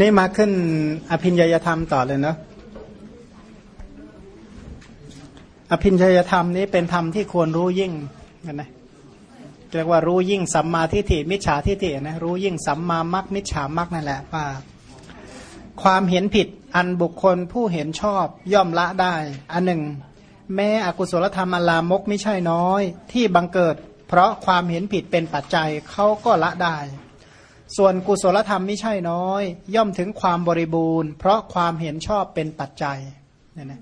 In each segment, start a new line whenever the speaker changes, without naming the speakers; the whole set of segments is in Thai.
นี่มาขึ้นอภินญยธรรมต่อเลยเนาะอภินญยธรรมนี้เป็นธรรมที่ควรรู้ยิ่งกันนะเรียกว่ารู้ยิ่งสัมมาทิฏฐิมิจฉาทิฏฐินะรู้ยิ่งสัมมามักมิจฉามักนั่นแหละว่า ความเห็นผิดอันบุคคลผู้เห็นชอบย่อมละได้ อันหนึ่ง แม้อกุศลธรรมอลามกไม่ใช่น้อย ที่บังเกิด เพราะความเห็นผิดเป็นปัจจัยเขาก็ละได้ ส่วนกุศลธรรมไม่ใช่น้อย ย่อมถึงความบริบูรณ์ เพราะความเห็นชอบเป็นปัจจัยเนี่ยนะ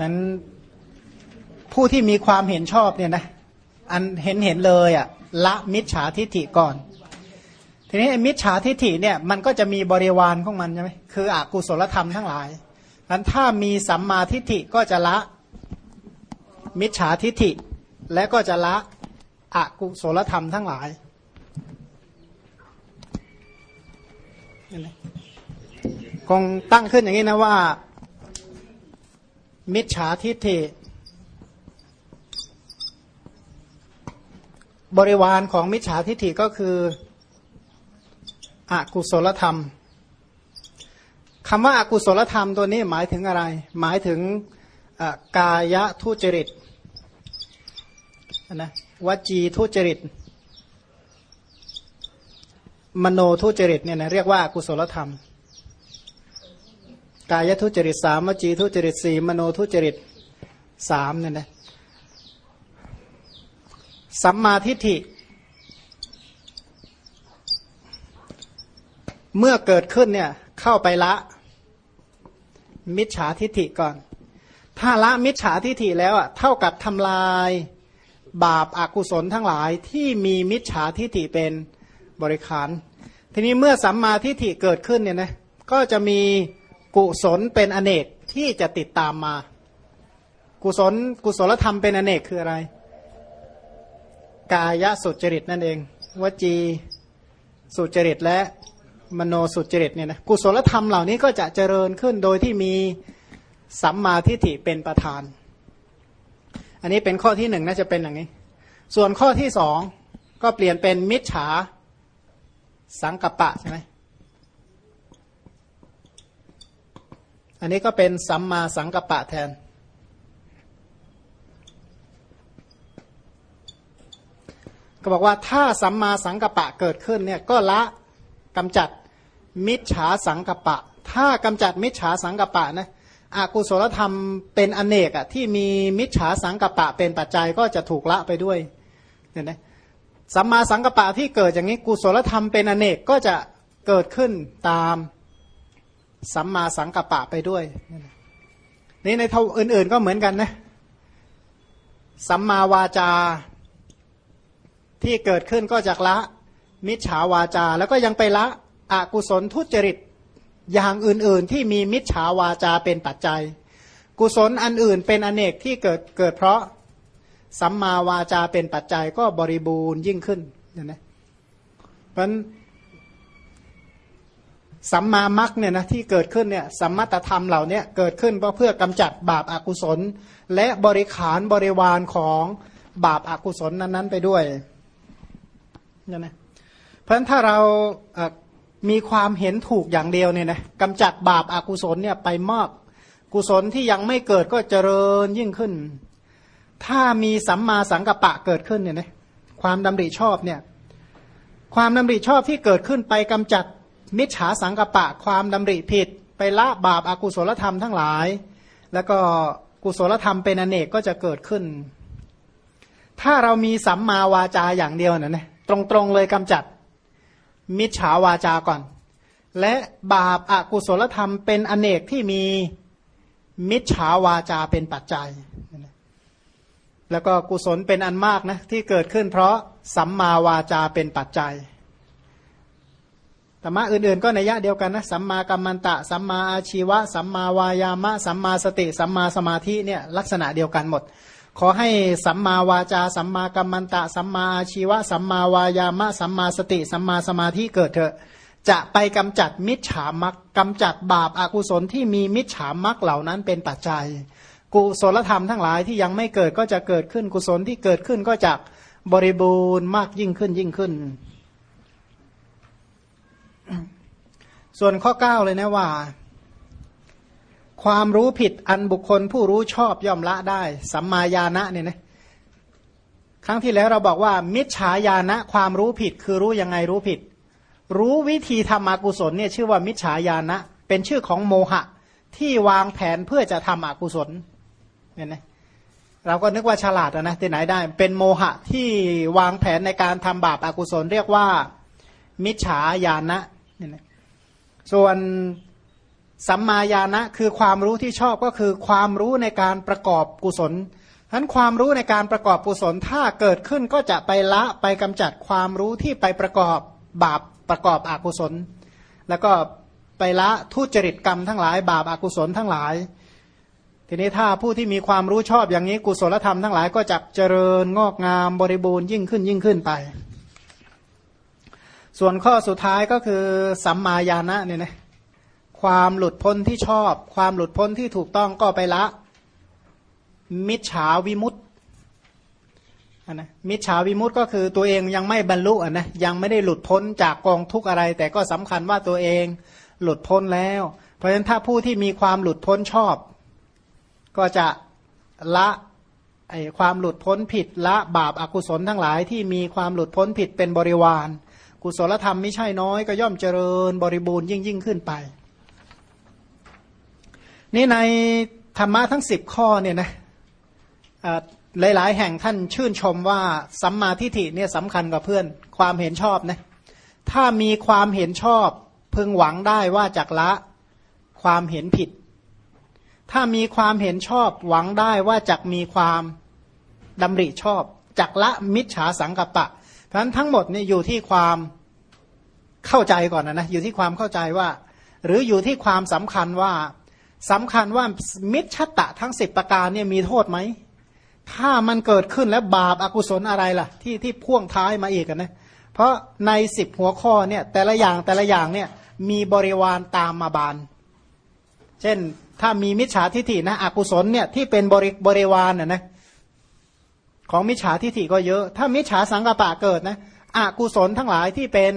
นั้นผู้ที่มีความเห็นชอบเนี่ยนะอันเห็นเห็นเลยอะ่ะละมิจฉาทิฏฐิก่อน ทีนี้มิจฉาทิฏฐิเนี่ยมันก็จะมีบริวารของมันใช่ไหมคืออกุศลธรรมทั้งหลายนั้นถ้ามีสัมมาทิฏฐิก็จะละมิจฉาทิฏฐิและก็จะละ อกุศลธรรมทั้งหลายคงตั้งขึ้นอย่างนี้นะว่า มิจฉาทิฏฐิบริวารของมิจฉาทิฏฐิก็คืออกุศลธรรมคำว่าอากุศลธรรมตัวนี้หมายถึงอะไร หมายถึงกายทุจริตนะ วจีทุจริต มโนทุจริตเนี่ยนะเรียกว่ากุศลธรรม กายทุจริตสามวจีทุจริตสี่มโนทุจริตสามเนี่ยนะสัมมาทิฏฐิ เมื่อเกิดขึ้นเนี่ยเข้าไปละ มิจฉาทิฏฐิก่อน ถ้าละมิจฉาทิฏฐิแล้วอะเท่ากับทำลาย บาปอากุศลทั้งหลายที่มีมิจฉาทิฏฐิเป็นบริขาร ทีนี้เมื่อสัมมาทิฏฐิเกิดขึ้นเนี่ยนะก็จะมีกุศลเป็นอเนกที่จะติดตามมา กุศลกุศลธรรมเป็นอเนกคืออะไร กายสุจริตนั่นเองวจีสุจริตและมโนสุจริตเนี่ยนะกุศลธรรมเหล่านี้ก็จะเจริญขึ้นโดยที่มีสัมมาทิฏฐิเป็นประธาน อันนี้เป็นข้อที่หนึ่งน่าจะเป็นอย่างนี้ ส่วนข้อที่สองก็เปลี่ยนเป็นมิจฉาสังกปะใช่ไหมอันนี้ก็เป็นสัมมาสังกปะแทน ก็บอกว่าถ้าสัมมาสังกปะเกิดขึ้นเนี่ยก็ละกำจัดมิจฉาสังกปะ ถ้ากำจัดมิจฉาสังกปะนะ อากุศลธรรมเป็นอเนกอะที่มีมิจฉาสังกปะเป็นปัจจัยก็จะถูกละไปด้วยเห็นไหมสัมมาสังกปะที่เกิดอย่างนี้กุศลธรรมเป็นอเนกก็จะเกิดขึ้นตามสัมมาสังกปะไปด้วยนี่ในท่าอื่น ๆก็เหมือนกันนะสัมมาวาจาที่เกิดขึ้นก็จากละมิจฉาวาจา แล้วก็ยังไปละอกุศลทุจริต อย่างอื่นๆที่มีมิจฉาวาจาเป็นปัจจัย กุศลอันอื่นเป็นอเนกที่เกิดเกิดเพราะสัมมาวาจาเป็นปัจจัยก็บริบูรณ์ยิ่งขึ้นเห็นไหมเพราะสัมมามัคเนี่ยนะที่เกิดขึ้นเนี่ยสัมมาตธรรมเหล่านี้เกิดขึ้นเพราะเพื่อกำจัดบาปอากุศล และบริขารบริวารของบาปอากุศลนั้น ๆ ไปด้วยเนี่ยนะเพราะฉะนั้นถ้าเรา มีความเห็นถูกอย่างเดียวเนี่ยนะกำจัดบาปอากุศลเนี่ยไปมาก กุศลที่ยังไม่เกิดก็เจริญยิ่งขึ้น ถ้ามีสัมมาสังกัปปะเกิดขึ้นเนี่ยนะความดำริชอบเนี่ยความดำริชอบที่เกิดขึ้นไปกำจัดมิจฉาสังกัปปะ ความดำริผิด ไปละบาปอากุศลธรรมทั้งหลาย แล้วก็กุศลธรรมเป็นอเนกก็จะเกิดขึ้น ถ้าเรามีสัมมาวาจาอย่างเดียวนะนะตรงๆเลยกำจัด มิจฉาวาจาก่อน และบาปอากุศลธรรมเป็นอเนกที่มีมิจฉาวาจาเป็นปัจจัย แล้วก็กุศลเป็นอันมากนะที่เกิดขึ้นเพราะสัมมาวาจาเป็นปัจจัยธรรมะอื่นๆก็ในยะเดียวกันนะสัมมากัมมันตะ สัมมาอาชีวะ สัมมาวายามะ สัมมาสติ สัมมาสมาธิเนี่ยลักษณะเดียวกันหมด ขอให้สัมมาวาจา สัมมากัมมันตะ สัมมาอาชีวะ สัมมาวายามะ สัมมาสติ สัมมาสมาธิเกิดเถอะ จะไปกำจัดมิจฉามักกำจัดบาปอากุศลที่มีมิจฉามักเหล่านั้นเป็นปัจจัย กุศลธรรมทั้งหลายที่ยังไม่เกิดก็จะเกิดขึ้นกุศลที่เกิดขึ้นก็จะบริบูรณ์มากยิ่งขึ้นยิ่งขึ้น ส่วนข้อเก้าเลยนะว่า ความรู้ผิดอันบุคคลผู้รู้ชอบย่อมละได้ สัมมาญาณะเนี่ยนะครั้งที่แล้วเราบอกว่า มิจฉาญาณะความรู้ผิดคือรู้ยังไงรู้ผิด รู้วิธีทำอกุศลเนี่ยชื่อว่ามิจฉาญาณะ เป็นชื่อของโมหะ ที่วางแผนเพื่อจะทำอกุศลเนี่ยนะเราก็นึกว่าฉลาดนะที่ไหนได้ เป็นโมหะที่วางแผนในการทำบาปอากุศลเรียกว่า มิจฉาญาณะเนี่ยนะส่วน สัมมาญาณะคือความรู้ที่ชอบก็คือความรู้ในการประกอบกุศลทั้นความรู้ในการประกอบกุศลถ้าเกิดขึ้นก็จะไปละไปกำจัดความรู้ที่ไปประกอบบาปประกอบอกุศล แล้วก็ไปละทุจริตกรรมทั้งหลาย บาปอากุศลทั้งหลาย ทีนี้ถ้าผู้ที่มีความรู้ชอบอย่างนี้กุศลธรรมทั้งหลายก็จะเจริญงอกงามบริบูรณ์ยิ่งขึ้นยิ่งขึ้นไป ส่วนข้อสุดท้ายก็คือสัมมาญาณะเนี่ยนะ ความหลุดพ้นที่ชอบ ความหลุดพ้นที่ถูกต้องก็ไปละ มิจฉาวิมุตต์นะมิจฉาวิมุตต์ก็คือตัวเองยังไม่บรรลุอะนะยังไม่ได้หลุดพ้นจากกองทุกอะไร แต่ก็สำคัญว่าตัวเองหลุดพ้นแล้ว เพราะฉะนั้นถ้าผู้ที่มีความหลุดพ้นชอบ ก็จะละไอความหลุดพ้นผิดละบาปอากุศลทั้งหลายที่มีความหลุดพ้นผิดเป็นบริวาร กุศลธรรมไม่ใช่น้อยก็ย่อมเจริญบริบูรณ์ยิ่งยิ่งขึ้นไป นี่ในธรรมะทั้งสิบข้อเนี่ยนะหลาย ๆ แห่งท่านชื่นชมว่าสัมมาทิฏฐิเนี่ยสำคัญกว่าเพื่อนความเห็นชอบนะถ้ามีความเห็นชอบพึงหวังได้ว่าจากละความเห็นผิด ถ้ามีความเห็นชอบหวังได้ว่าจากมีความดำริชอบจากละมิจฉาสังกัปปะ เพราะฉะนั้นทั้งหมดเนี่ยอยู่ที่ความเข้าใจก่อนนะนะอยู่ที่ความเข้าใจว่า หรืออยู่ที่ความสำคัญว่า สำคัญว่ามิจฉตะทั้งสิบประการเนี่ยมีโทษไหม ถ้ามันเกิดขึ้นแล้วบาปอากุศลอะไรล่ะ ที่ที่พ่วงท้ายมาอีกนะเพราะในสิบหัวข้อเนี่ยแต่ละอย่างแต่ละอย่างเนี่ยมีบริวารตามมาบาน เช่นถ้ามีมิจฉาทิฏฐินะอกุศลเนี่ยที่เป็นบริบริวารน่ะนะของมิจฉาทิฏฐิก็เยอะ ถ้ามิจฉาสังกปะเกิดนะอกุศลทั้งหลายที่เป็น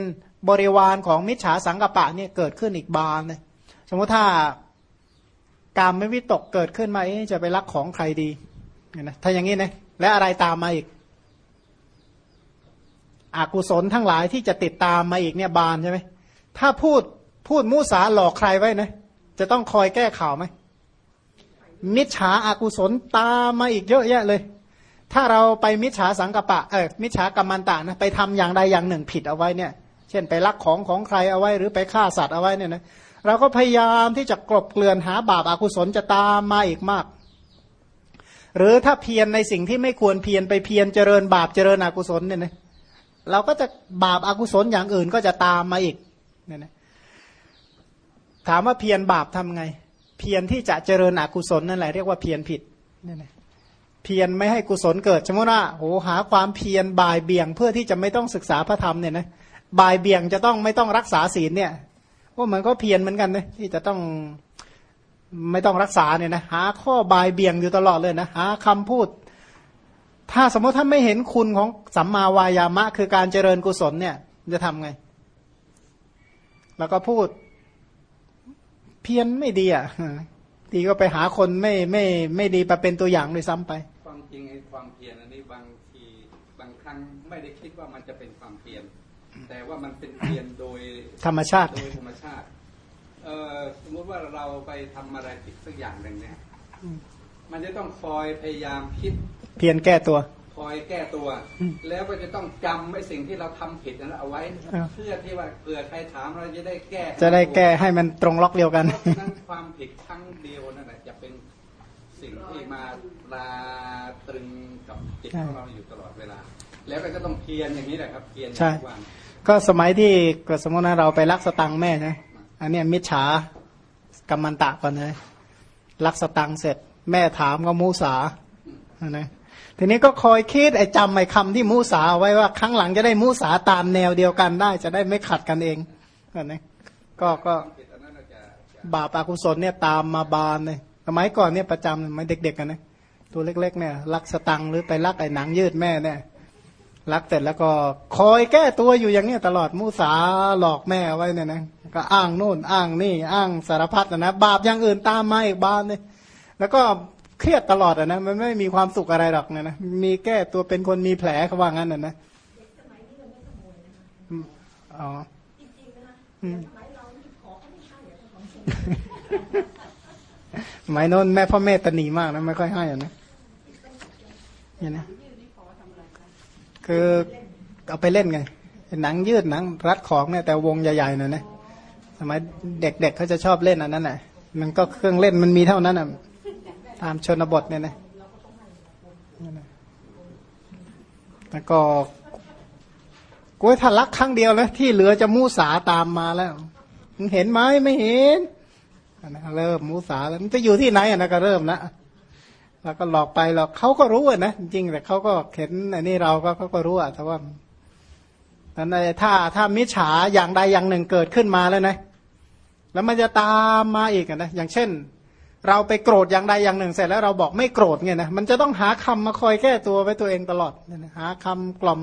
บริวารของมิจฉาสังกปะเนี่ยเกิดขึ้นอีกบานเลยสมมติถ้า กรรไม่วิตกเกิดขึ้นมาจะไปรักของใครดีนะถ้าอย่างนี้นะและอะไรตามมาอีกอากุศลทั้งหลายที่จะติดตามมาอีกเนี่ยบานใช่ไหมถ้าพูดพูดมุสาหลอกใครไว้นะจะต้องคอยแก้ข่าวไหมมิจฉาอากุศลตามมาอีกเยอะแยะเลย ถ้าเราไปมิจฉาสังกปะเออมิจฉากรรมันตานะไปทำอย่างใดอย่างหนึ่งผิดเอาไว้เนี่ย เช่นไปลักของของใครเอาไว้หรือไปฆ่าสัตว์เอาไว้เนี่ยนะ เราก็พยายามที่จะกลบเกลื่อนหาบาปอากุศลจะตามมาอีกมาก หรือถ้าเพียรในสิ่งที่ไม่ควรเพียรไปเพียรเจริญบาปเจริญอกุศลเนี่ยนะเราก็จะบาปอากุศลอย่างอื่นก็จะตามมาอีกเนี่ยนะถามว่าเพียรบาปทำไง เพียรที่จะเจริญอกุศลนั่นแหละเรียกว่าเพียรผิดเนี่ยนะเพียรไม่ให้กุศลเกิดสมมติว่าโหหาความเพียรบ่ายเบี่ยงเพื่อที่จะไม่ต้องศึกษาพระธรรมเนี่ยนะบ่ายเบี่ยงจะต้องไม่ต้องรักษาศีลเนี่ย ว่ามันก็เพียรเหมือนกันนะที่จะต้องไม่ต้องรักษาเนี่ยนะหาข้อบายเบี่ยงอยู่ตลอดเลยนะหาคำพูด ถ้าสมมติถ้าไม่เห็นคุณของสัมมาวายามะ คือการเจริญกุศลเนี่ยจะทำไง แล้วก็พูดเพี้ยนไม่ดีอะดีก็ไปหาคนไม่ไม่ไม่ดีมาเป็นตัวอย่างเลยซ้ำไป
ความจริงไอ้ความเพียรอันนี้บางทีบางครั้งไม่ได้คิดว่ามันจะเป็นความเพียร แต่ว่ามันเป็นเพียรโดย
ธรรมชาติ
โดยธรรมชาติเออสมมติว่าเราไปทำอะไรผิดสักอย่างหนึ่งเนี่ยมันจะต้องคอยพยายามคิด
เพียรแก้ตัว
คอยแก้ตัว แล้วก็จะต้องจำไอ้สิ่งที่เราทำผิดนั้นเอาไว้ เพื่อที่ว่าเผื่อใครถามเราจะได้แก้
จะได้แก้ให้มันตรงล็อกเดียวกัน
นั้นความผิดครั้งเดียวนั่นแหละจะเป็นสิ่งที่มาลาตรึงกับจิตของเราอยู่ตลอดเวลา แล้วก็จะต้องเพียรอย่างนี้แหละครับเพียรทุกวัน
ก็สมัยที่สมมตินะเราไปลักสตังแม่นะอันนี้มิจฉากรรมันตะก่อนเลยลักสตังเสร็จ แม่ถามก็มูสานะทีนี้ก็คอยคิดไอ้จำไอ้คำที่มูสาไว้ว่าครั้งหลังจะได้มูสาตามแนวเดียวกันได้ จะได้ไม่ขัดกันเองนะก็ก็บาปอากุศลเนี่ยตามมาบานเลยสมัยก่อนเนี่ยประจำไม่เด็กๆกันนะตัวเล็กๆเนี่ยลักสตังหรือไปลักไอ้หนังยืดแม่เนี่ย รักเสร็จแล้วก็คอยแก้ตัวอยู่อย่างเนี้ยตลอดมูสาหลอกแม่ไว้เนี่ยนะก็อ้างโน่นอ้างนี่อ้างสารพัดนะบาปอย่างอื่นตามมาอีกบานเลยแล้วก็เครียดตลอดอะนะมันไม่มีความสุขอะไรหรอกเนี่ยนะมีแก้ตัวเป็นคนมีแผลเขาว่างั้นนะนะอ๋อสมัยโน้นแม่พ่อแม่ตนีมากนะไม่ค่อยให้อะนะเนี่ยนะ คือเอาไปเล่นไงหนังยืดหนังรัดของเนี่ยแต่วงใหญ่ๆหน่ะนะสมัยเด็กๆเขาจะชอบเล่นอันนั้นแหละมันก็เครื่องเล่นมันมีเท่านั้นอะตามชนบทเนี่ยนะแล้วก็กูถ้ารักครั้งเดียวแล้วที่เหลือจะมูสาตามมาแล้วมึงเห็นไหมไม่เห็นนะเริ่มมูสาแล้วมันจะอยู่ที่ไหนอะนะก็เริ่มนะ แล้วก็หลอกไปหลอกเขาก็รู้อะนะจริงแต่เขาก็เห็นอันนี้เราก็เขาก็รู้อะแต่ว่านั้นถ้าถ้ามิจฉาอย่างใดอย่างหนึ่งเกิดขึ้นมาแล้วนะแล้วมันจะตามมาอีกนะอย่างเช่น เราไปโกรธอย่างใดอย่างหนึ่ง เสร็จแล้วเราบอกไม่โกรธไงนะมันจะต้องหาคำมาคอยแก้ตัวไว้ตัวเองตลอดหาคำกล่อม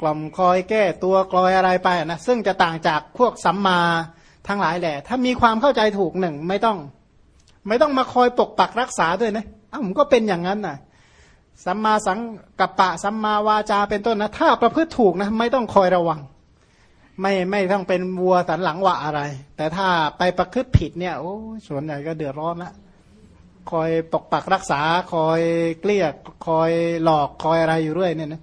กล่อมคอยแก้ตัวกลอยอะไรไปนะซึ่งจะต่างจากพวกสัมมาทั้งหลายแหละ ถ้ามีความเข้าใจถูกหนึ่งไม่ต้อง ไม่ต้องมาคอยปกปักรักษาด้วยนะอ้าวผมก็เป็นอย่างนั้นน่ะสัมมาสังกัปปะสัมมาวาจาเป็นต้นนะ ถ้าประพฤติถูกนะ ไม่ต้องคอยระวัง ไม่ไม่ต้องเป็นวัวสันหลังวะอะไร แต่ถ้าไปประพฤติผิดเนี่ยโอ้ส่วนใหญ่ก็เดือดร้อนละคอยปกปักรักษา คอยเกลี้ยคอยหลอกคอยอะไรอยู่เรื่อยเนี่ยนะ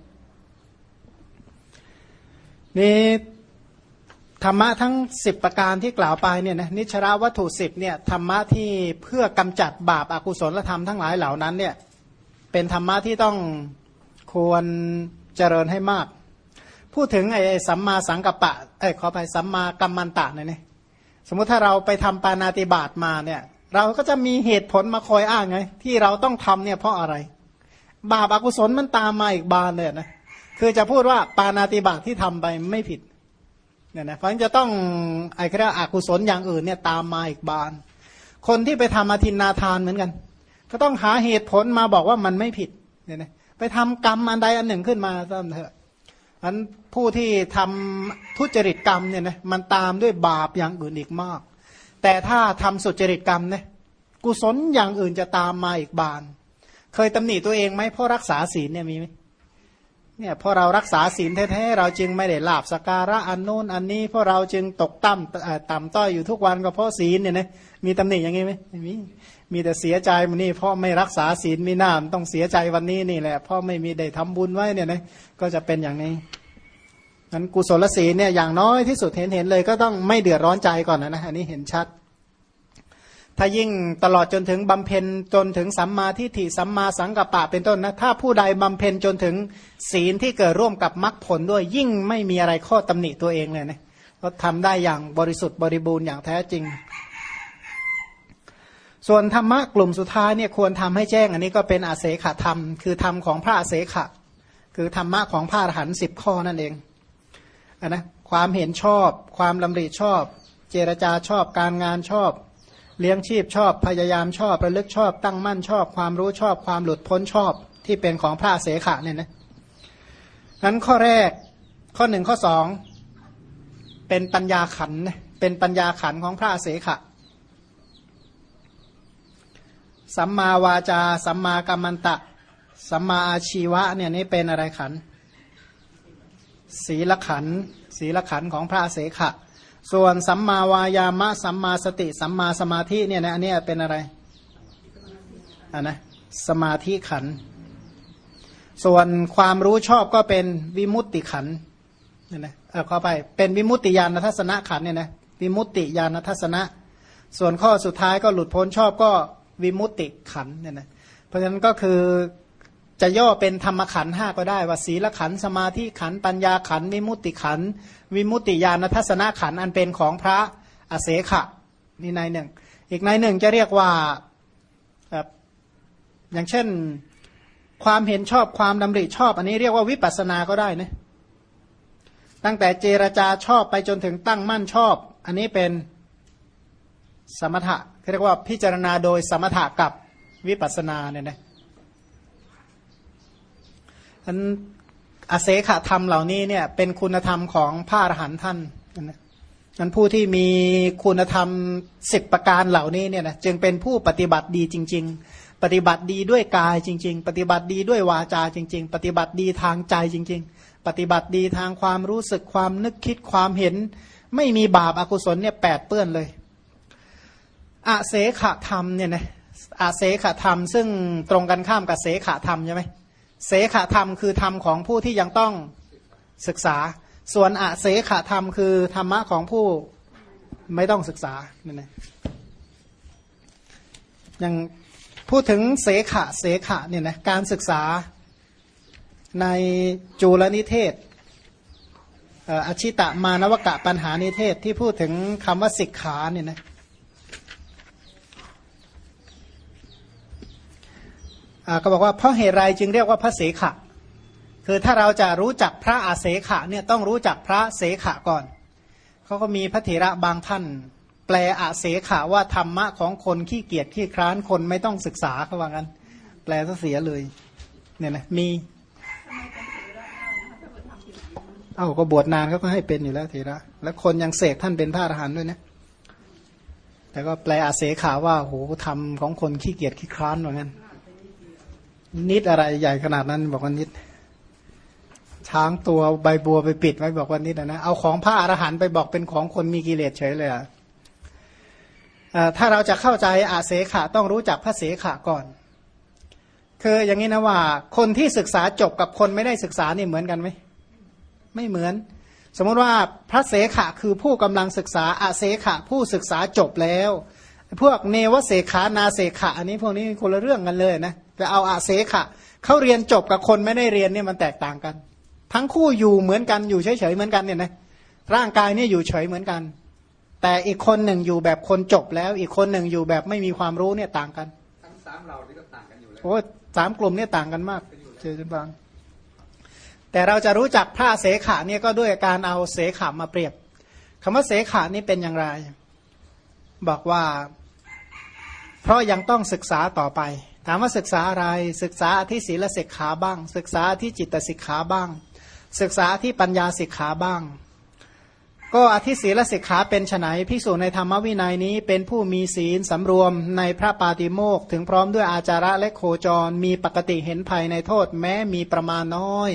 นี่ ธรรมะทั้งสิบประการที่กล่าวไปเนี่ยนะนิชราวัตถุสิบเนี่ยธรรมะที่เพื่อกำจัดบาปอากุศลธรรมทั้งหลายเหล่านั้นเนี่ยเป็นธรรมะที่ต้องควรเจริญให้มาก พูดถึงไอ้สัมมาสังกัปปะเอ้ขอไปสัมมากัมมันตะเนี่ยนะสมมุติถ้าเราไปทำปานาติบาตมาเนี่ยเราก็จะมีเหตุผลมาคอยอ้างไง ที่เราต้องทำเนี่ยเพราะอะไร บาปอากุศลมันตามมาอีกบานเลยนะคือจะพูดว่าปานาติบาตที่ทำไปไม่ผิด เนี่ยนะเพราะฉะนั้นจะต้องไอ้คราอกุศลอย่างอื่นเนี่ยตามมาอีกบาน คนที่ไปทำอธินนาทานเหมือนกัน ก็ต้องหาเหตุผลมาบอกว่ามันไม่ผิดเนี่ยนะไปทำกรรมอันใดอันหนึ่งขึ้นมาต้เถอะอันผู้ที่ทำทุจริตกรรมเนี่ยนะมันตามด้วยบาปอย่างอื่นอีกมาก แต่ถ้าทำสุจริตกรรมเนี่ยกุศลอย่างอื่นจะตามมาอีกบาน เคยตำหนิตัวเองไหมเพราะรักษาศีลเนี่ยมีไหม เนี่ยพอเรารักษาศีลแท้ๆเราจึงไม่ได้ลาบสการะอันโน้นอันนี้เพราะเราจึงตกต่ำต่ำต้อยอยู่ทุกวันก็เพราะศีลเนี่ยนะมีตำหนิอย่างงี้ไหมมีมีแต่เสียใจมันนี่เพราะไม่รักษาศีลมีน้าต้องเสียใจวันนี้นี่แหละเพราะไม่มีได้ทำบุญไว้เนี่ยนะก็จะเป็นอย่างนี้นั้นกุศลศีลเนี่ยอย่างน้อยที่สุดเห็นเห็นเลยก็ต้องไม่เดือดร้อนใจก่อนนะนะอันนี้เห็นชัด ถ้ายิ่งตลอดจนถึงบำเพ็ญจนถึงสัมมาทิฏฐิสัมมาสังกัปปะเป็นต้นนะถ้าผู้ใดบำเพ็ญจนถึงศีลที่เกิดร่วมกับมรรคผลด้วยยิ่งไม่มีอะไรข้อตำหนิตัวเองเลยนะก็ทำได้อย่างบริสุทธิ์บริบูรณ์อย่างแท้จริง ส่วนธรรมะกลุ่มสุดท้ายเนี่ยควรทำให้แจ้ง อันนี้ก็เป็นอาเสขธรรม คือธรรมของพระอาเสขะ คือธรรมะของพระอรหันต์สิบข้อนั่นเองอนนะความเห็นชอบ ความลำริชอบ เจรจาชอบการงานชอบ เลี้ยงชีพชอบพยายามชอบระลึกชอบตั้งมั่นชอบ ความรู้ชอบความหลุดพ้นชอบที่เป็นของพระเสขะเนี่ยนะนั้นข้อแรกข้อหนึ่งข้อสองเป็นปัญญาขันเป็นปัญญาขันของพระเสขะสัมมาวาจา สัมมากัมมันตะ สัมมาอาชีวะเนี่ยนี่เป็นอะไรขัน ศีลขัน ศีลขันของพระเสขะ ส่วนสัมมาวายามะสัมมาสติ สัมมาสมาธิเนี่ยนะอันนี้เป็นอะไรอ่านะสมาธิขัน ส่วนความรู้ชอบก็เป็นวิมุตติขันเนี่ยนะเออเข้าไปเป็นวิมุตติญาณทัศนะขันเนี่ยนะวิมุตติญาณทัศนะ ส่วนข้อสุดท้ายก็หลุดพ้นชอบก็วิมุตติขันเนี่ยนะเพราะฉะนั้นก็คือ จะย่อเป็นธรรมขันห้าก็ได้ ว่าศีลขันสมาธิขันปัญญาขันวิมุตติขันวิมุตติญาณทัศนขันอันเป็นของพระอเสขะนี่ในหนึ่ง อีกในหนึ่งจะเรียกว่าอย่างเช่นความเห็นชอบความดำริชอบ อันนี้เรียกว่าวิปัสสนาก็ได้นะตั้งแต่เจรจาชอบไปจนถึงตั้งมั่นชอบ อันนี้เป็นสมถะเรียกว่าพิจารณาโดยสมถะกับวิปัสสนาเนี่ยนะ อันอาเสขธรรมเหล่านี้เนี่ยเป็นคุณธรรมของพระอรหันต์ท่านนะนั้นผู้ที่มีคุณธรรมสิบประการเหล่านี้เนี่ยนะจึงเป็นผู้ปฏิบัติดีจริง ๆ ปฏิบัติดีด้วยกายจริง ๆ ปฏิบัติดีด้วยวาจาจริง ๆ ปฏิบัติดีทางใจจริง ๆ ปฏิบัติดีทางความรู้สึกความนึกคิดความเห็น ไม่มีบาปอากุศลเนี่ยแปดเปื้อนเลยอาเสขธรรมเนี่ยนะอาเสขธรรม ซึ่งตรงกันข้ามกับเสขธรรมใช่ไหม เสขธรรมคือธรรมของผู้ที่ยังต้องศึกษา ส่วนอาเสขธรรมคือธรรมะของผู้ไม่ต้องศึกษาเนี่ยนะยังพูดถึงเสขะเสขะเนี่ยนะการศึกษาในจูลนิเทศอชิตะมานวกะปัญหานิเทศที่พูดถึงคำว่าศิกขาเนี่ยนะ ก็บอกว่าเพราะเหตุไรจึงเรียกว่าพระเสขะ คือถ้าเราจะรู้จักพระอาเสขะเนี่ยต้องรู้จักพระเสขะก่อนเขาก็มีพระเถระบางท่าน แปลอาเสขะว่าธรรมะของคนขี้เกียจขี้คร้านคนไม่ต้องศึกษาเขาว่างั้น แปลซะเสียเลยเนี่ยนะมีเอ้าก็บวชนานเขาก็ให้เป็นอยู่แล้วเถระ แล้วคนยังเสกท่านเป็นพระอรหันต์ด้วยนะแต่ก็แปลอาเสขาว่าโหธรรมของคนขี้เกียจขี้คร้านว่างั้น นิดอะไรใหญ่ขนาดนั้นบอกว่านิด ช้างตัวใบบัวไปปิดไว้บอกว่านิดนะเอาของพระอรหันต์ไปบอกเป็นของคนมีกิเลสเฉยเลยอะถ้าเราจะเข้าใจอาเสขะต้องรู้จักพระเสขะก่อน คืออย่างนี้นะว่า คนที่ศึกษาจบกับคนไม่ได้ศึกษานี่เหมือนกันไหมไม่เหมือน สมมติว่าพระเสขะคือผู้กำลังศึกษาอาเสขะผู้ศึกษาจบแล้ว พวกเนวเสขานาเสขะ อันนี้พวกนี้คนละเรื่องกันเลยนะจะเอาอาเสขะเขาเรียนจบกับคนไม่ได้เรียนเนี่ยมันแตกต่างกัน ทั้งคู่อยู่เหมือนกันอยู่เฉยๆเหมือนกันเนี่ยนะร่างกายเนี่ยอยู่เฉยเหมือนกัน แต่อีกคนหนึ่งอยู่แบบคนจบแล้ว อีกคนหนึ่งอยู่แบบไม่มีความรู้เนี่ยต่างกัน
ทั้งสามเราที่ก็ต่างกันอยู่แล้ว
โอ้สามกลุ่มเนี่ยต่างกันมากเจอจนบางแต่เราจะรู้จักพระเสขาเนี่ยก็ด้วยการเอาเสขามาเปรียบคำว่าเสขานี่เป็นอย่างไร บอกว่า เพราะยังต้องศึกษาต่อไป ถามว่าศึกษาอะไรศึกษาที่ศีลสิกขาบ้าง ศึกษาที่จิตสิกขาบ้าง ศึกษาที่ปัญญาสิกขาบ้าง ก็อธิศีลสิกขาเป็นไนพิสูจในธรรมวินัยนี้ เป็นผู้มีศีลสำรวมในพระปาติโมกถึงพร้อมด้วยอาจาระและโคจร มีปกติเห็นภัยในโทษแม้มีประมาณน้อย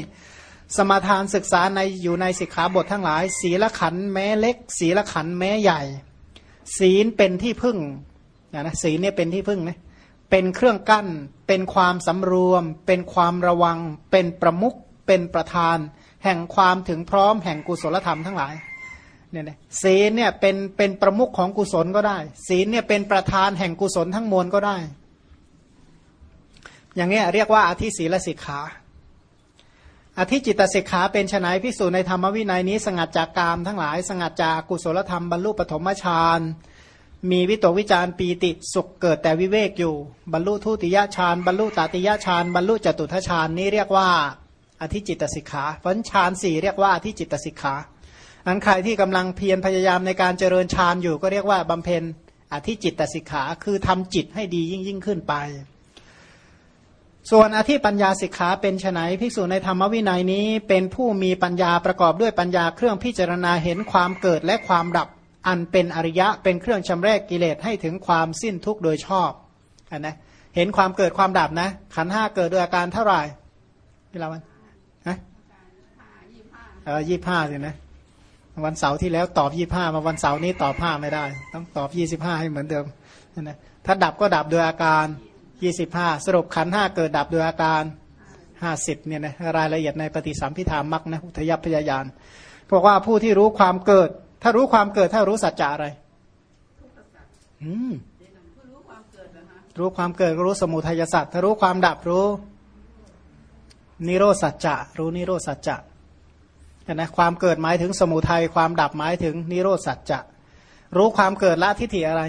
สมาทานศึกษาในอยู่ในสิกขาบททั้งหลาย ศีลขันแม้เล็ก ศีลขันแม้ใหญ่ ศีลเป็นที่พึ่ง นะศีลเนี่ยเป็นที่พึ่งนะเป็นเครื่องกั้น เป็นความสำรวม เป็นความระวัง เป็นประมุขเป็นประธาน แห่งความถึงพร้อมแห่งกุศลธรรมทั้งหลายเนี่ยนะศีลเนี่ยเป็นเป็นประมุขของกุศลก็ได้ ศีลเนี่ยเป็นประธานแห่งกุศลทั้งมวลก็ได้ อย่างนี้เรียกว่าอธิศีลสิกขาอธิจิตสิกขาเป็นไฉนพิสูจน์ในธรรมวินัยนี้ สงัดจากกามทั้งหลาย สงัดจากกุศลธรรมบรรลุปฐมฌาน มีวิตกวิจารปีติสุขเกิดแต่วิเวกอยู่ บรรลุทุติยฌานบรรลุตติยฌานบรรลุจตุทฌานนี้เรียกว่าอธิจิตสิกขาเพราะฌานสี่เรียกว่าอธิจิตสิกขาอันใครที่กำลังเพียรพยายามในการเจริญฌานอยู่ก็เรียกว่าบำเพ็ญอธิจิตสิกขาคือทำจิตให้ดียิ่งยิ่งขึ้นไป ส่วนอธิปัญญาสิกขาเป็นไนภิกษุในธรรมวินัยนี้ เป็นผู้มีปัญญาประกอบด้วยปัญญาเครื่องพิจารณาเห็นความเกิดและความดับ อันเป็นอริยะเป็นเครื่องชำแรกกิเลสให้ถึงความสิ้นทุกข์โดยชอบอนนะเห็นความเกิดความดับนะ ขันห้าเกิดด้วยอาการเท่าไหร่ที่เราวันฮะเออยี่ห้าสินะวันเสาร์ที่แล้วตอบยี่ห้ามาวันเสาร์นี้ตอบห้าไม่ได้ ต้องตอบยี่สิบห้าให้เหมือนเดิมนะถ้าดับก็ดับโดยอาการยี่สิบห้าสรุปขันห้าเกิดดับโดยอาการห้าสิบเนี่ยนะรายละเอียดในปฏิสัมพิธามักนะอุทยพยายานบอกว่าผู้ที่รู้ความเกิด ถ้ารู้ความเกิดถ้ารู้สัจจะอะไรอืมรู้ความเกิดรู้สมุทัยสัจถ้ารู้ความดับรู้ นิโรสัจจะรู้นิโรสัจจะนะความเกิดหมายถึงสมุทัยความดับหมายถึงนิโรสัจจะรู้ความเกิดละทิฏฐิอะไร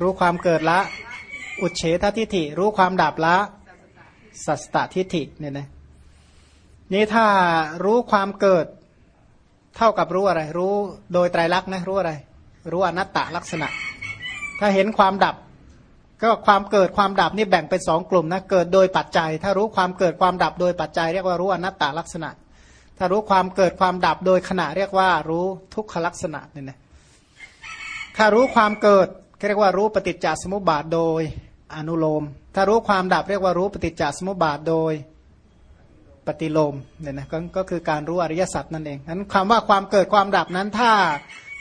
รู้ความเกิดละ อุเฉททิฏฐิ รู้ความดับละสัสตทิฏฐิเนี่ยนะนี่ถ้ารู้ความเกิด เท่ากับรู้อะไร รู้โดยไตรลักษณ์นะรู้อะไร รู้อนัตตลักษณะ ถ้าเห็นความดับ ก็ความเกิดความดับนี่แบ่งเป็นสองกลุ่มนะเกิดโดยปัจจัย ถ้ารู้ความเกิดความดับโดยปัจจัย เรียกว่ารู้อนัตตลักษณะ ถ้ารู้ความเกิดความดับโดยขณะ เรียกว่ารู้ทุกขลักษณะเนี่ยนะถ้ารู้ความเกิดเรียกว่ารู้ปฏิจจสมุปบาทโดยอนุโลม ถ้ารู้ความดับเรียกว่ารู้ปฏิจจสมุปบาทโดย ปฏิโลมเนี่ยนะกก็คือการรู้อริยสัจนั่นเองนั้นคำว่าความเกิดความดับนั้นถ้า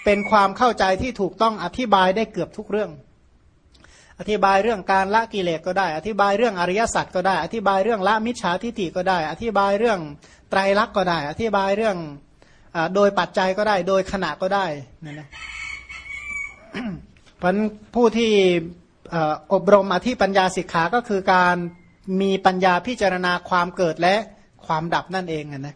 เป็นความเข้าใจที่ถูกต้องอธิบายได้เกือบทุกเรื่อง อธิบายเรื่องการละกิเลสก็ได้ อธิบายเรื่องอริยสัจก็ได้ อธิบายเรื่องละมิจฉาทิฏฐิก็ได้ อธิบายเรื่องไตรลักษณ์ก็ได้ อธิบายเรื่องโดยปัจจัยก็ได้ โดยขณะก็ได้นี่นะเพราะผู้ที่อบรมอธิปัญญาสิกขาก็คือการมีปัญญาพิจารณาความเกิดและ ความดับนั่นเองนะ